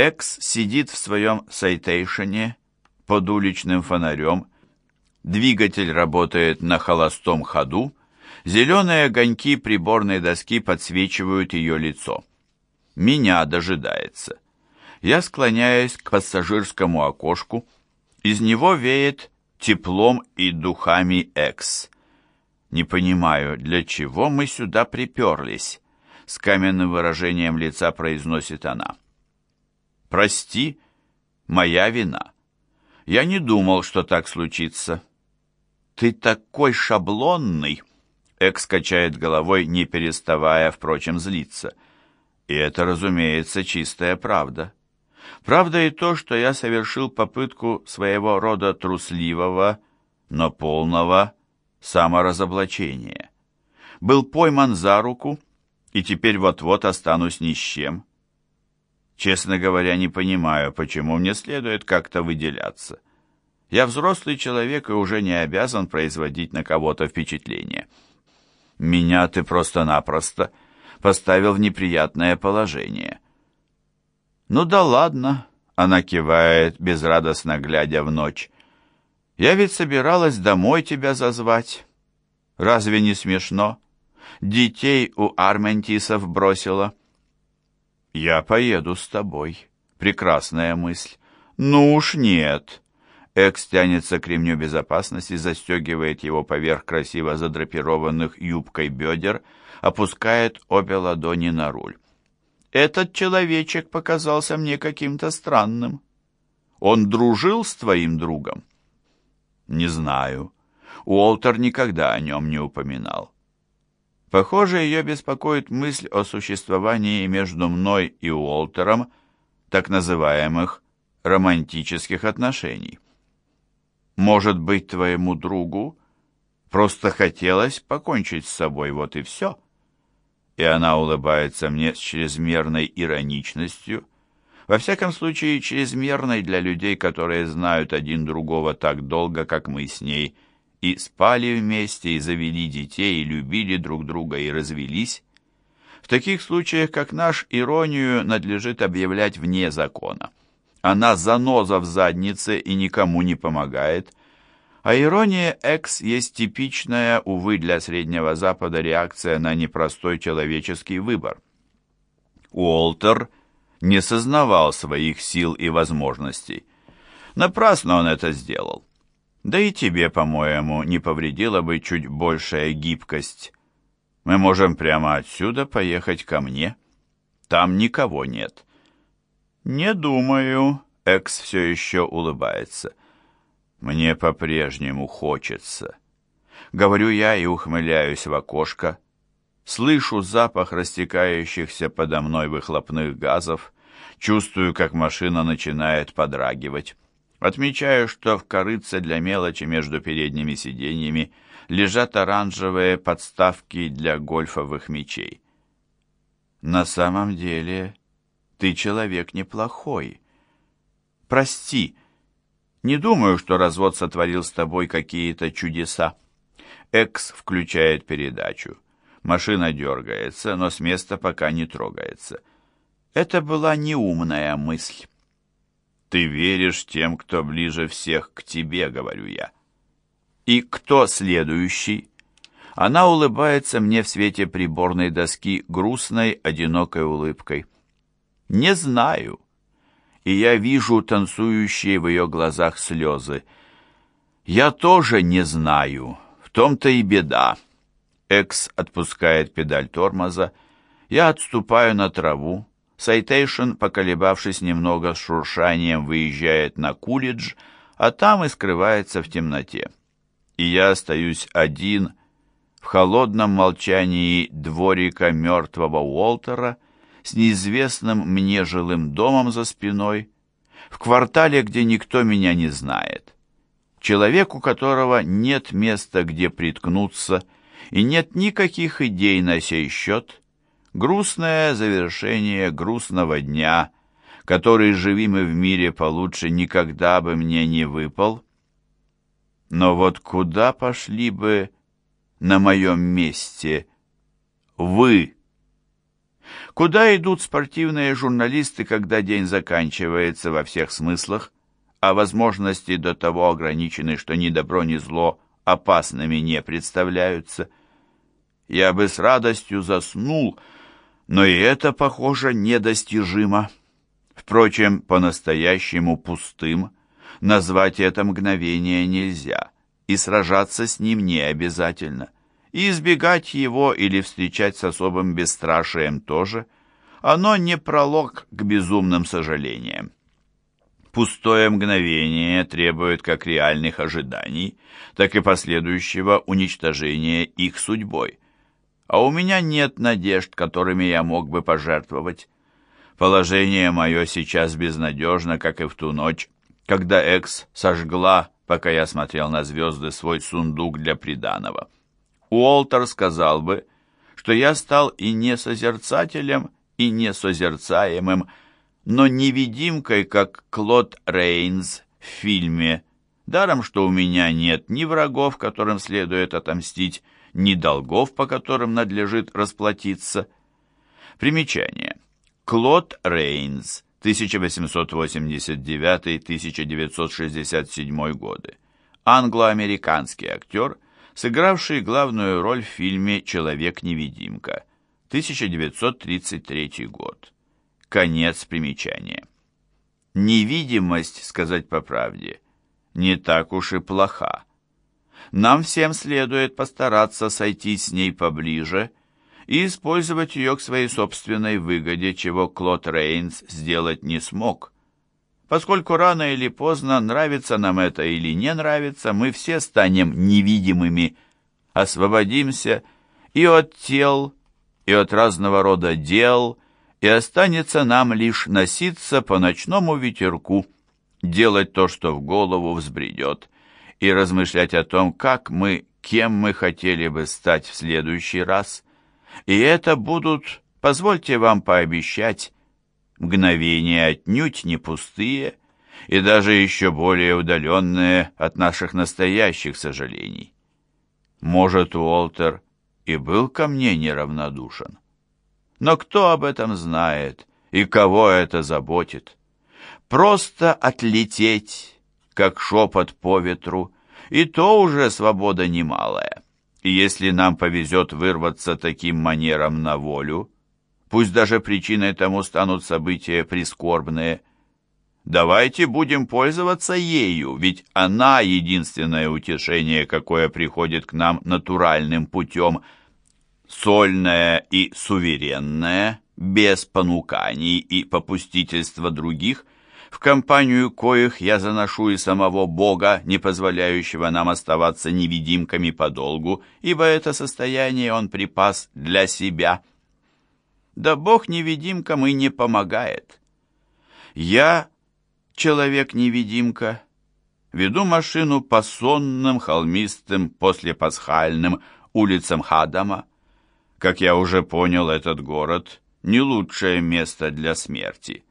Экс сидит в своем сайтейшене под уличным фонарем, двигатель работает на холостом ходу, зеленые огоньки приборной доски подсвечивают ее лицо. Меня дожидается. Я склоняюсь к пассажирскому окошку, из него веет теплом и духами Экс. Не понимаю, для чего мы сюда приперлись, с каменным выражением лица произносит она. Прости, моя вина. Я не думал, что так случится. Ты такой шаблонный, Экс качает головой, не переставая, впрочем, злиться. И это, разумеется, чистая правда. Правда и то, что я совершил попытку своего рода трусливого, но полного саморазоблачения. Был пойман за руку, и теперь вот-вот останусь ни с чем. Честно говоря, не понимаю, почему мне следует как-то выделяться. Я взрослый человек и уже не обязан производить на кого-то впечатление. Меня ты просто-напросто поставил в неприятное положение. Ну да ладно, она кивает, безрадостно глядя в ночь. Я ведь собиралась домой тебя зазвать. Разве не смешно? Детей у Арментисов бросила. Я поеду с тобой. Прекрасная мысль. Ну уж нет. Экс тянется к ремню безопасности, застегивает его поверх красиво задрапированных юбкой бедер, опускает обе ладони на руль. Этот человечек показался мне каким-то странным. Он дружил с твоим другом? Не знаю. Уолтер никогда о нем не упоминал. Похоже, ее беспокоит мысль о существовании между мной и Уолтером так называемых романтических отношений. Может быть, твоему другу просто хотелось покончить с собой, вот и все. И она улыбается мне с чрезмерной ироничностью, во всяком случае, чрезмерной для людей, которые знают один другого так долго, как мы с ней, и спали вместе, и завели детей, и любили друг друга, и развелись. В таких случаях, как наш, иронию надлежит объявлять вне закона. Она заноза в заднице и никому не помогает. А ирония Экс есть типичная, увы, для Среднего Запада реакция на непростой человеческий выбор. Уолтер – не сознавал своих сил и возможностей. Напрасно он это сделал. Да и тебе, по-моему, не повредила бы чуть большая гибкость. Мы можем прямо отсюда поехать ко мне. Там никого нет. Не думаю. Экс все еще улыбается. Мне по-прежнему хочется. Говорю я и ухмыляюсь в окошко, Слышу запах растекающихся подо мной выхлопных газов, чувствую, как машина начинает подрагивать. Отмечаю, что в корыце для мелочи между передними сиденьями лежат оранжевые подставки для гольфовых мячей. На самом деле, ты человек неплохой. Прости, не думаю, что развод сотворил с тобой какие-то чудеса. Экс включает передачу. Машина дергается, но с места пока не трогается. Это была неумная мысль. «Ты веришь тем, кто ближе всех к тебе», — говорю я. «И кто следующий?» Она улыбается мне в свете приборной доски грустной, одинокой улыбкой. «Не знаю». И я вижу танцующие в ее глазах слезы. «Я тоже не знаю. В том-то и беда». Экс отпускает педаль тормоза. Я отступаю на траву. Сайтейшн, поколебавшись немного с шуршанием, выезжает на Кулидж, а там и скрывается в темноте. И я остаюсь один в холодном молчании дворика мертвого Уолтера с неизвестным мне жилым домом за спиной, в квартале, где никто меня не знает. Человек, у которого нет места, где приткнуться, — и нет никаких идей на сей счет. Грустное завершение грустного дня, который, живи мы в мире получше, никогда бы мне не выпал. Но вот куда пошли бы на моем месте вы? Куда идут спортивные журналисты, когда день заканчивается во всех смыслах, а возможности до того ограничены, что ни добро, ни зло опасными не представляются? Я бы с радостью заснул, но и это, похоже, недостижимо. Впрочем, по-настоящему пустым назвать это мгновение нельзя, и сражаться с ним не обязательно. И избегать его или встречать с особым бесстрашием тоже, оно не пролог к безумным сожалениям. Пустое мгновение требует как реальных ожиданий, так и последующего уничтожения их судьбой. А у меня нет надежд, которыми я мог бы пожертвовать. Положение мое сейчас безнадежно, как и в ту ночь, когда Экс сожгла, пока я смотрел на звезды, свой сундук для приданого. Уолтер сказал бы, что я стал и не созерцателем, и не созерцаемым, но невидимкой, как Клод Рейнс в фильме. Даром, что у меня нет ни врагов, которым следует отомстить, ни долгов, по которым надлежит расплатиться. Примечание. Клод Рейнс, 1889-1967 годы. Англо-американский актер, сыгравший главную роль в фильме «Человек-невидимка», 1933 год. Конец примечания. Невидимость, сказать по правде, не так уж и плоха. Нам всем следует постараться сойти с ней поближе и использовать ее к своей собственной выгоде, чего Клод Рейнс сделать не смог. Поскольку рано или поздно, нравится нам это или не нравится, мы все станем невидимыми, освободимся и от тел, и от разного рода дел, и останется нам лишь носиться по ночному ветерку, делать то, что в голову взбредет, и размышлять о том, как мы, кем мы хотели бы стать в следующий раз. И это будут, позвольте вам пообещать, мгновения отнюдь не пустые и даже еще более удаленные от наших настоящих сожалений. Может, Уолтер и был ко мне неравнодушен. Но кто об этом знает и кого это заботит? Просто отлететь, как шепот по ветру, и то уже свобода немалая. Если нам повезет вырваться таким манером на волю, пусть даже причиной тому станут события прискорбные, давайте будем пользоваться ею, ведь она единственное утешение, какое приходит к нам натуральным путем – сольное и суверенное, без понуканий и попустительства других, в компанию коих я заношу и самого Бога, не позволяющего нам оставаться невидимками подолгу, ибо это состояние он припас для себя. Да Бог невидимкам и не помогает. Я, человек-невидимка, веду машину по сонным, холмистым, послепасхальным улицам Хадама, как я уже понял, этот город – не лучшее место для смерти.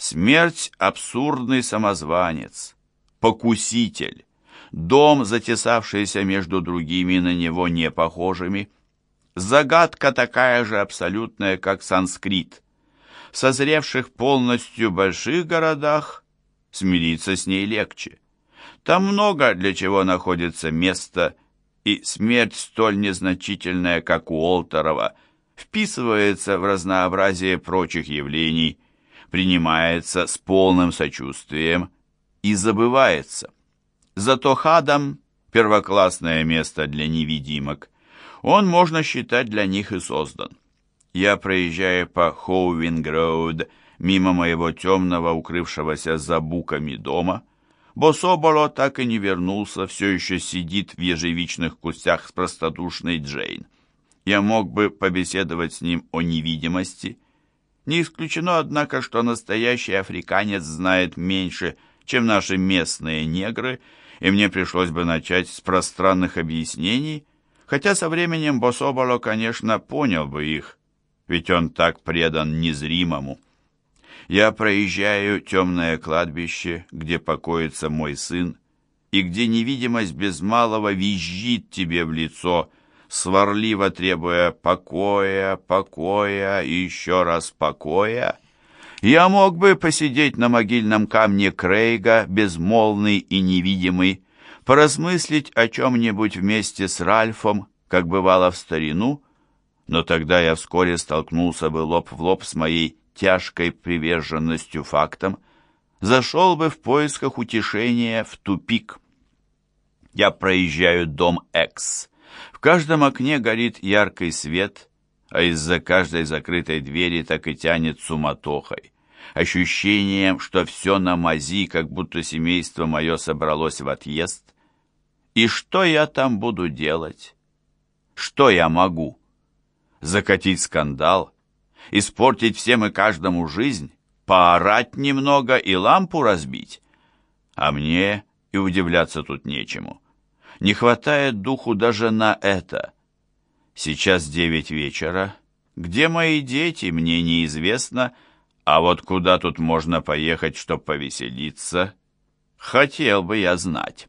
Смерть – абсурдный самозванец, покуситель, дом, затесавшийся между другими на него не похожими. Загадка такая же абсолютная, как санскрит. В созревших полностью больших городах смириться с ней легче. Там много для чего находится место и смерть столь незначительная, как у Олтерова, вписывается в разнообразие прочих явлений, принимается с полным сочувствием и забывается. Зато Хадам – первоклассное место для невидимок. Он, можно считать, для них и создан. Я проезжаю по Хоувинг-Роуд мимо моего темного, укрывшегося за буками дома – Бособоло так и не вернулся, все еще сидит в ежевичных кустах с простодушной Джейн. Я мог бы побеседовать с ним о невидимости. Не исключено, однако, что настоящий африканец знает меньше, чем наши местные негры, и мне пришлось бы начать с пространных объяснений, хотя со временем Бособоло, конечно, понял бы их, ведь он так предан незримому. Я проезжаю темное кладбище, где покоится мой сын, и где невидимость без малого визжит тебе в лицо, сварливо требуя покоя, покоя и еще раз покоя, я мог бы посидеть на могильном камне Крейга, безмолвный и невидимый, поразмыслить о чем-нибудь вместе с Ральфом, как бывало в старину, но тогда я вскоре столкнулся бы лоб в лоб с моей тяжкой приверженностью фактам, зашел бы в поисках утешения в тупик. Я проезжаю дом X. В каждом окне горит яркий свет, а из-за каждой закрытой двери так и тянет суматохой. Ощущением, что все на мази, как будто семейство мое собралось в отъезд. И что я там буду делать? Что я могу? Закатить скандал? Испортить всем и каждому жизнь? Поорать немного и лампу разбить? А мне и удивляться тут нечему. Не хватает духу даже на это. Сейчас девять вечера. Где мои дети, мне неизвестно, а вот куда тут можно поехать, чтоб повеселиться, хотел бы я знать.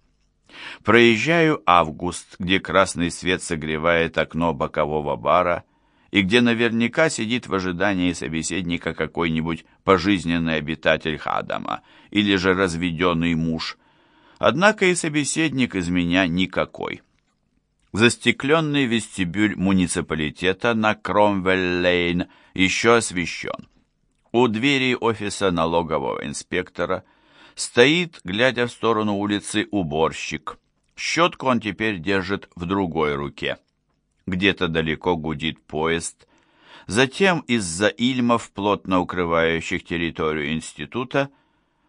Проезжаю август, где красный свет согревает окно бокового бара, и где наверняка сидит в ожидании собеседника какой-нибудь пожизненный обитатель Хадама или же разведенный муж. Однако и собеседник из меня никакой. Застекленный вестибюль муниципалитета на Кромвель-Лейн еще освещен. У двери офиса налогового инспектора стоит, глядя в сторону улицы, уборщик. Щетку он теперь держит в другой руке. Где-то далеко гудит поезд. Затем из-за ильмов, плотно укрывающих территорию института,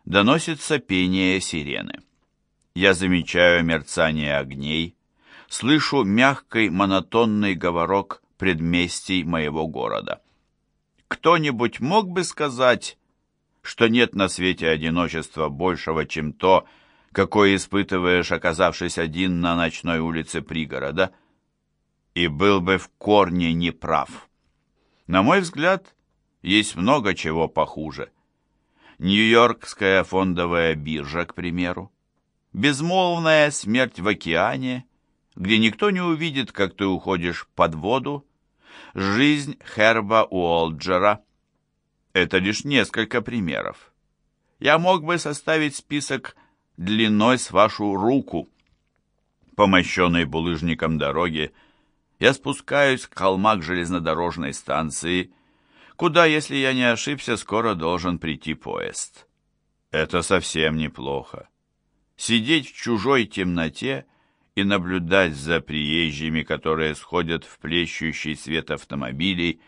доносится пение сирены. Я замечаю мерцание огней, слышу мягкий монотонный говорок предместий моего города. Кто-нибудь мог бы сказать, что нет на свете одиночества большего, чем то, какое испытываешь, оказавшись один на ночной улице пригорода, и был бы в корне неправ. На мой взгляд, есть много чего похуже. Нью-Йоркская фондовая биржа, к примеру, безмолвная смерть в океане, где никто не увидит, как ты уходишь под воду, жизнь Херба Уолджера. Это лишь несколько примеров. Я мог бы составить список длиной с вашу руку. По мощенной булыжником дороге я спускаюсь к холмах железнодорожной станции, куда, если я не ошибся, скоро должен прийти поезд. Это совсем неплохо сидеть в чужой темноте и наблюдать за приезжими, которые сходят в плещущий свет автомобилей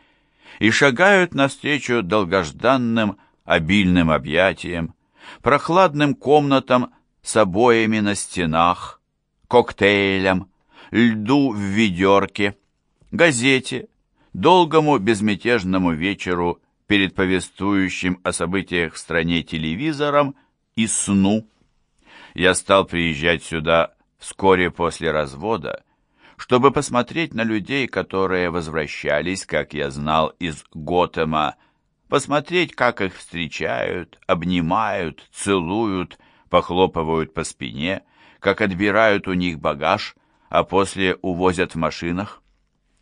и шагают навстречу долгожданным обильным объятиям, прохладным комнатам с обоями на стенах, коктейлям, льду в ведерке, газете, долгому безмятежному вечеру перед повествующим о событиях в стране телевизором и сну я стал приезжать сюда вскоре после развода, чтобы посмотреть на людей, которые возвращались, как я знал, из Готэма, посмотреть, как их встречают, обнимают, целуют, похлопывают по спине, как отбирают у них багаж, а после увозят в машинах.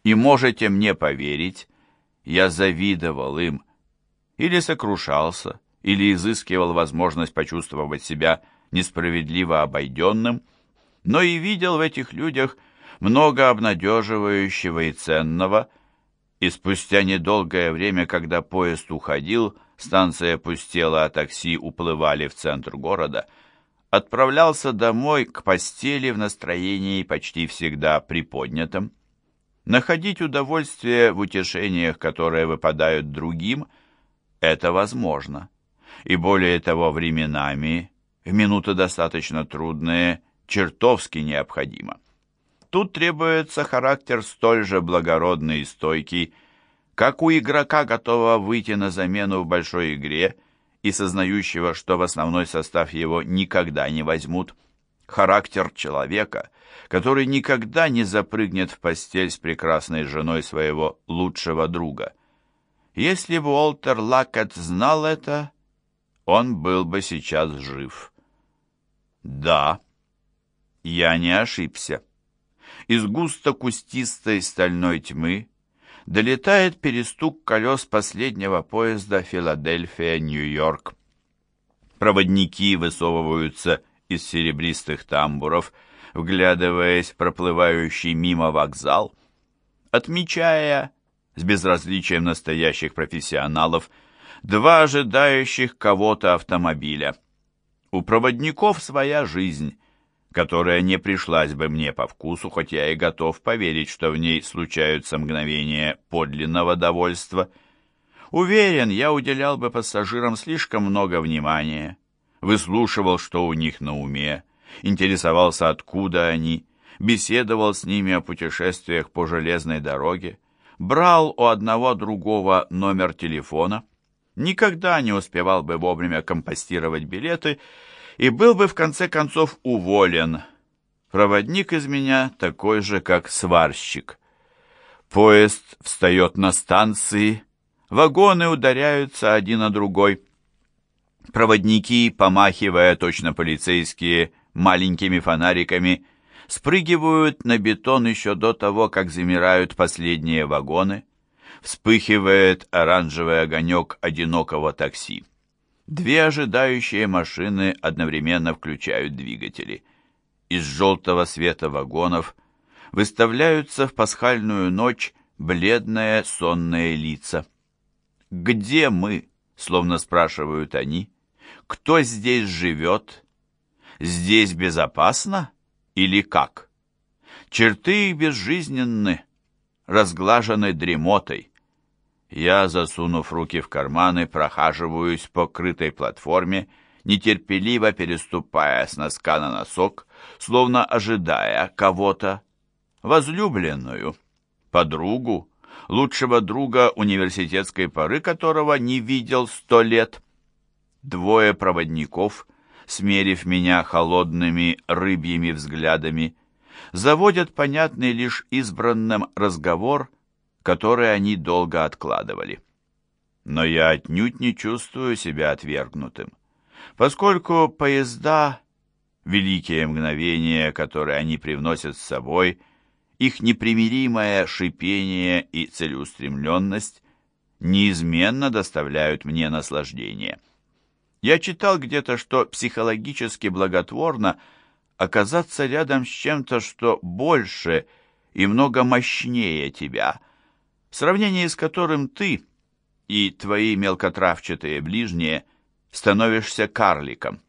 И можете мне поверить, я завидовал им, или сокрушался, или изыскивал возможность почувствовать себя несправедливо обойденным, но и видел в этих людях много обнадеживающего и ценного, и спустя недолгое время, когда поезд уходил, станция пустела, а такси уплывали в центр города, отправлялся домой к постели в настроении почти всегда приподнятом. Находить удовольствие в утешениях, которые выпадают другим, это возможно. И более того, временами в минуты достаточно трудные, чертовски необходимо. Тут требуется характер столь же благородный и стойкий, как у игрока, готового выйти на замену в большой игре и сознающего, что в основной состав его никогда не возьмут. Характер человека, который никогда не запрыгнет в постель с прекрасной женой своего лучшего друга. Если бы Уолтер Лакет знал это, он был бы сейчас жив. Да, я не ошибся. из густо кустистой стальной тьмы долетает перестук колес последнего поезда Филадельфия-Нью-Йорк. Проводники высовываются из серебристых тамбуров, вглядываясь в проплывающий мимо вокзал, отмечая с безразличием настоящих профессионалов два ожидающих кого-то автомобиля. У проводников своя жизнь, которая не пришлась бы мне по вкусу, хоть я и готов поверить, что в ней случаются мгновения подлинного довольства. Уверен, я уделял бы пассажирам слишком много внимания, выслушивал, что у них на уме, интересовался, откуда они, беседовал с ними о путешествиях по железной дороге, брал у одного другого номер телефона, никогда не успевал бы вовремя компостировать билеты и был бы в конце концов уволен. Проводник из меня такой же, как сварщик. Поезд встает на станции, вагоны ударяются один на другой. Проводники, помахивая точно полицейские маленькими фонариками, спрыгивают на бетон еще до того, как замирают последние вагоны. Вспыхивает оранжевый огонек одинокого такси. Две ожидающие машины одновременно включают двигатели. Из желтого света вагонов выставляются в пасхальную ночь бледные сонные лица. «Где мы?» — словно спрашивают они. «Кто здесь живет? Здесь безопасно или как?» Черты их безжизненны, разглажены дремотой. Я, засунув руки в карманы, прохаживаюсь по крытой платформе, нетерпеливо переступая с носка на носок, словно ожидая кого-то, возлюбленную, подругу, лучшего друга университетской поры, которого не видел сто лет. Двое проводников, смерив меня холодными рыбьими взглядами, заводят понятный лишь избранным разговор — который они долго откладывали. Но я отнюдь не чувствую себя отвергнутым, поскольку поезда, великие мгновения, которые они привносят с собой, их непримиримое шипение и целеустремленность неизменно доставляют мне наслаждение. Я читал где-то, что психологически благотворно оказаться рядом с чем-то, что больше и много мощнее тебя – в сравнении с которым ты и твои мелкотравчатые ближние становишься карликом.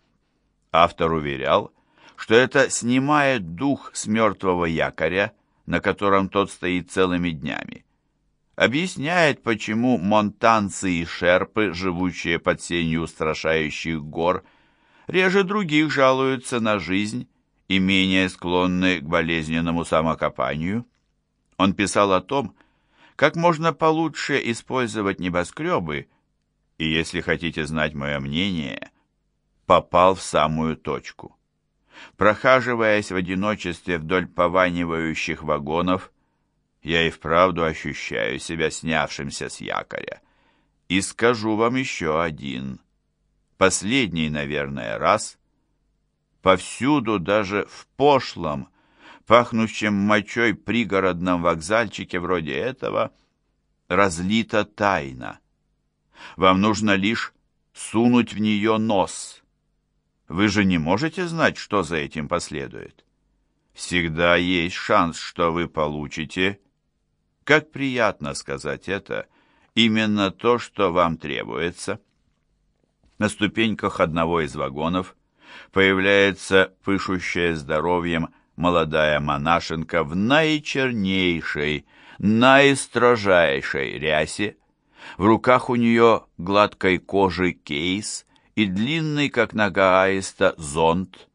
Автор уверял, что это снимает дух с мертвого якоря, на котором тот стоит целыми днями. Объясняет, почему монтанцы и шерпы, живущие под сенью устрашающих гор, реже других жалуются на жизнь и менее склонны к болезненному самокопанию. Он писал о том, как можно получше использовать небоскребы, и, если хотите знать мое мнение, попал в самую точку. Прохаживаясь в одиночестве вдоль пованивающих вагонов, я и вправду ощущаю себя снявшимся с якоря. И скажу вам еще один, последний, наверное, раз, повсюду, даже в пошлом, пахнущем мочой пригородном вокзальчике вроде этого, разлита тайна. Вам нужно лишь сунуть в нее нос. Вы же не можете знать, что за этим последует. Всегда есть шанс, что вы получите, как приятно сказать это, именно то, что вам требуется. На ступеньках одного из вагонов появляется пышущая здоровьем молодая монашенка в наичернейшей, наистрожайшей рясе. В руках у нее гладкой кожи кейс и длинный, как нога аиста, зонт.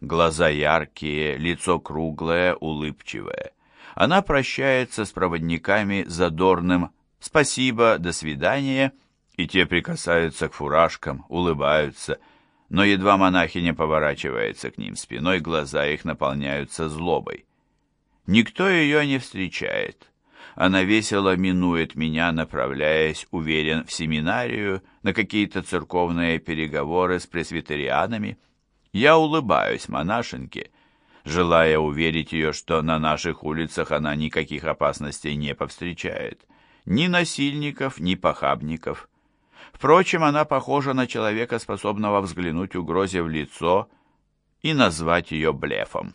Глаза яркие, лицо круглое, улыбчивое. Она прощается с проводниками задорным «спасибо, до свидания», и те прикасаются к фуражкам, улыбаются – но едва монахиня поворачивается к ним спиной, глаза их наполняются злобой. Никто ее не встречает. Она весело минует меня, направляясь, уверен, в семинарию, на какие-то церковные переговоры с пресвитерианами. Я улыбаюсь монашенке, желая уверить ее, что на наших улицах она никаких опасностей не повстречает. Ни насильников, ни похабников. Впрочем, она похожа на человека, способного взглянуть угрозе в лицо и назвать ее блефом.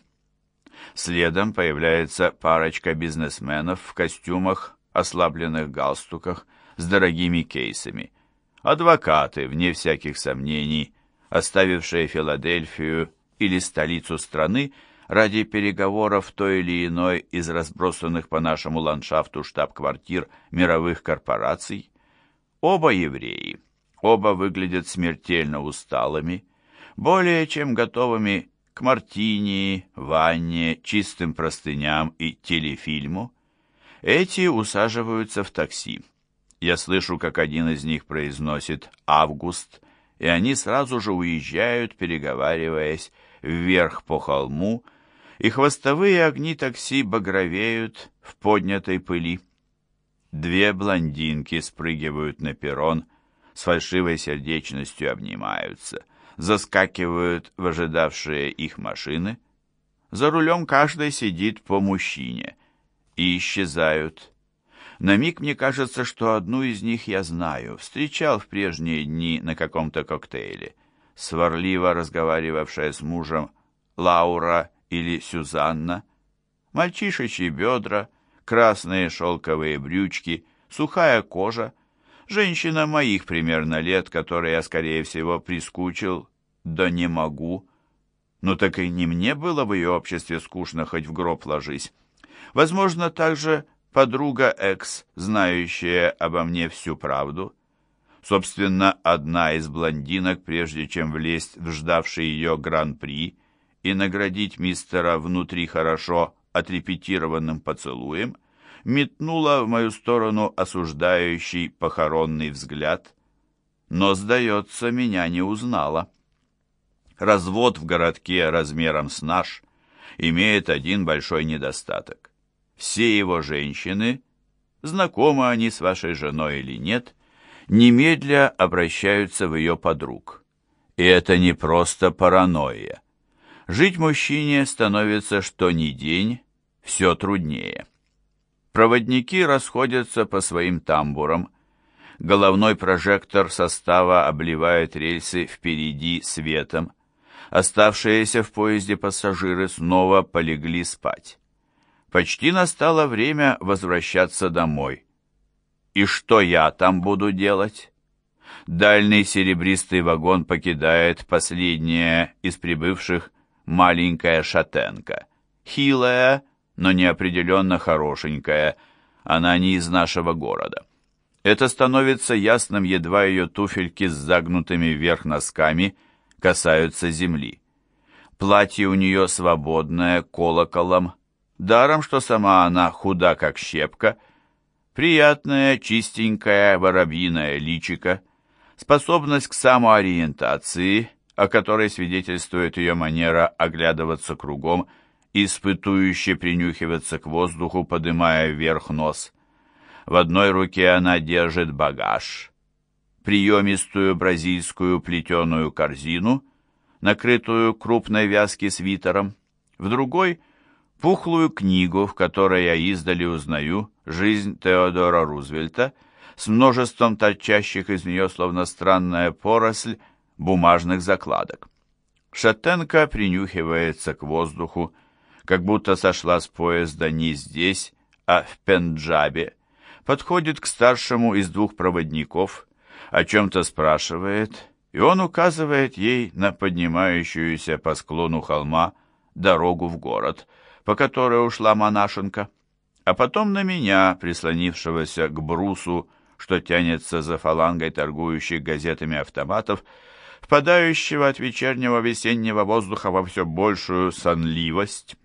Следом появляется парочка бизнесменов в костюмах, ослабленных галстуках, с дорогими кейсами. Адвокаты, вне всяких сомнений, оставившие Филадельфию или столицу страны ради переговоров той или иной из разбросанных по нашему ландшафту штаб-квартир мировых корпораций. Оба евреи, оба выглядят смертельно усталыми, более чем готовыми к мартини, ванне, чистым простыням и телефильму. Эти усаживаются в такси. Я слышу, как один из них произносит «Август», и они сразу же уезжают, переговариваясь, вверх по холму, и хвостовые огни такси багровеют в поднятой пыли. Две блондинки спрыгивают на перрон, с фальшивой сердечностью обнимаются, заскакивают в ожидавшие их машины. За рулем каждый сидит по мужчине и исчезают. На миг мне кажется, что одну из них я знаю, встречал в прежние дни на каком-то коктейле. Сварливо разговаривавшая с мужем Лаура или Сюзанна, мальчишечьи бедра, красные шелковые брючки, сухая кожа, женщина моих примерно лет, которой я, скорее всего, прискучил, да не могу. Ну так и не мне было в ее обществе скучно, хоть в гроб ложись. Возможно, также подруга Экс, знающая обо мне всю правду. Собственно, одна из блондинок, прежде чем влезть в ждавший ее гран-при и наградить мистера внутри хорошо отрепетированным поцелуем, метнула в мою сторону осуждающий похоронный взгляд, но, сдается, меня не узнала. Развод в городке размером с наш имеет один большой недостаток. Все его женщины, знакомы они с вашей женой или нет, немедля обращаются в ее подруг. И это не просто паранойя. Жить мужчине становится что ни день, все труднее. Проводники расходятся по своим тамбурам, головной прожектор состава обливает рельсы впереди светом, оставшиеся в поезде пассажиры снова полегли спать. Почти настало время возвращаться домой. И что я там буду делать? Дальний серебристый вагон покидает последняя из прибывших маленькая шатенка. Хилая, но неопределенно хорошенькая. Она не из нашего города. Это становится ясным, едва ее туфельки с загнутыми вверх носками касаются земли. Платье у нее свободное, колоколом, даром, что сама она худа, как щепка, приятная, чистенькая, воробьиная личика, способность к самоориентации, о которой свидетельствует ее манера оглядываться кругом, испытующе принюхиваться к воздуху, подымая вверх нос. В одной руке она держит багаж, приемистую бразильскую плетеную корзину, накрытую крупной вязки свитером, в другой пухлую книгу, в которой я издали узнаю жизнь Теодора Рузвельта с множеством торчащих из нее, словно странная поросль, бумажных закладок. Шатенка принюхивается к воздуху, как будто сошла с поезда не здесь, а в Пенджабе, подходит к старшему из двух проводников, о чем-то спрашивает, и он указывает ей на поднимающуюся по склону холма дорогу в город – по которой ушла монашенка, а потом на меня, прислонившегося к брусу, что тянется за фалангой торгующих газетами автоматов, впадающего от вечернего весеннего воздуха во все большую сонливость.